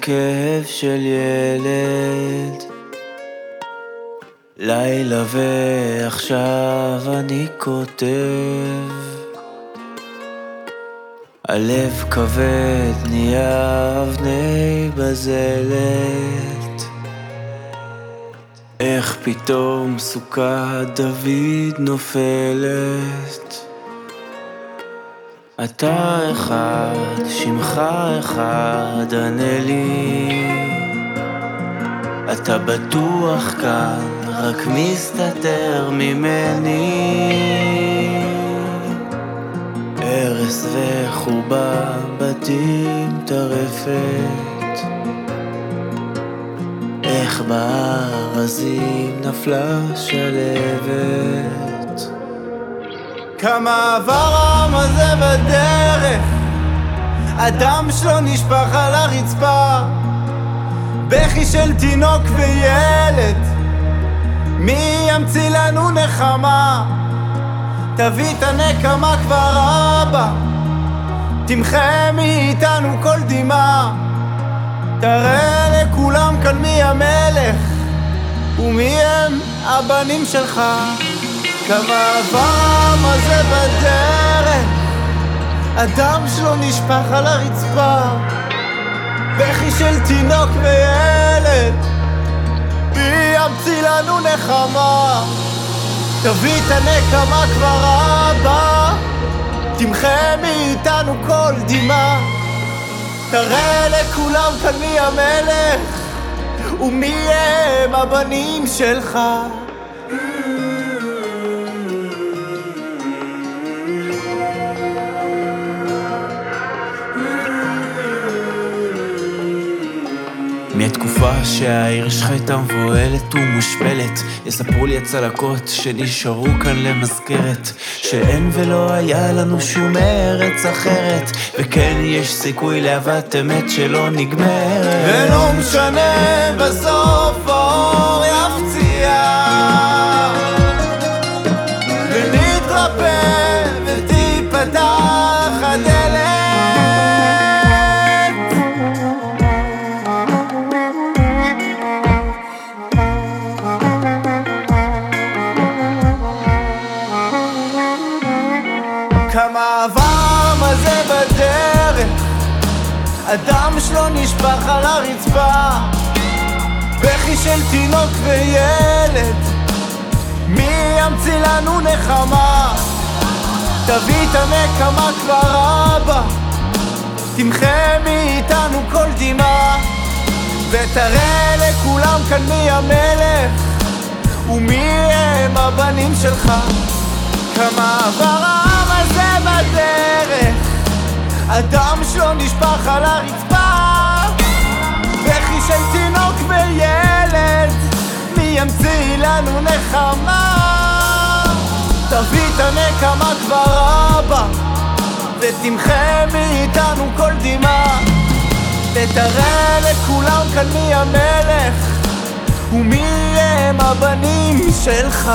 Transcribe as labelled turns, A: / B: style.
A: כאב של ילד. לילה ועכשיו אני כותב. הלב כבד נהיה אבני בזלת. איך פתאום סוכת דוד נופלת אתה אחד, שמך אחד, ענה לי. אתה בטוח כאן, רק מסתתר ממני. הרס וחורבן, בתים טרפת. איך בארזים נפלה שלבת
B: כמה עבר העם הזה בדרך. הדם שלו נשפך על הרצפה. בכי של תינוק וילד. מי ימציא לנו נחמה? תביא את הנקמה כבר אבא. תמחה מאיתנו כל דמעה. תראה לכולם כאן מי המלך. ומי הם הבנים שלך כמה עבר מה זה בדרך? הדם שלו נשפך על הרצפה. בכי של תינוק וילד. מי ימציא לנו נחמה. תביא את הנקמה כבר אבא. תמחה מאיתנו כל דמעה תראה לכולם כאן מי המלך. ומי הם הבנים שלך
A: מתקופה שהעיר שלך הייתה מבוהלת ומושפלת יספרו לי הצלקות שנשארו כאן למזכרת שאין ולא היה לנו שום ארץ אחרת וכן יש סיכוי לאהבת אמת שלא נגמרת.
B: ולא משנה בסוף הדם שלו נשפך על הרצפה. בכי של תינוק וילד. מי ימציא לנו נחמה? תביא את הנקמה כבר אבא. תמחה מאיתנו כל דמעה ותראה לכולם כאן מי המלך. ומי הם הבנים שלך? כמה עבר הדם שלו נשפך על הרצפה. בכי של תינוק וילד מי ימציא לנו נחמה? תביא את הנקמה כבר אבא ותמחה מאיתנו כל דמעה. ותראה לכולם כאן מי המלך ומי הם הבנים שלך